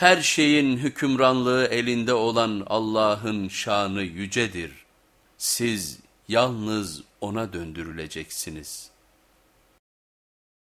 Her şeyin hükümranlığı elinde olan Allah'ın şanı yücedir. Siz yalnız O'na döndürüleceksiniz.''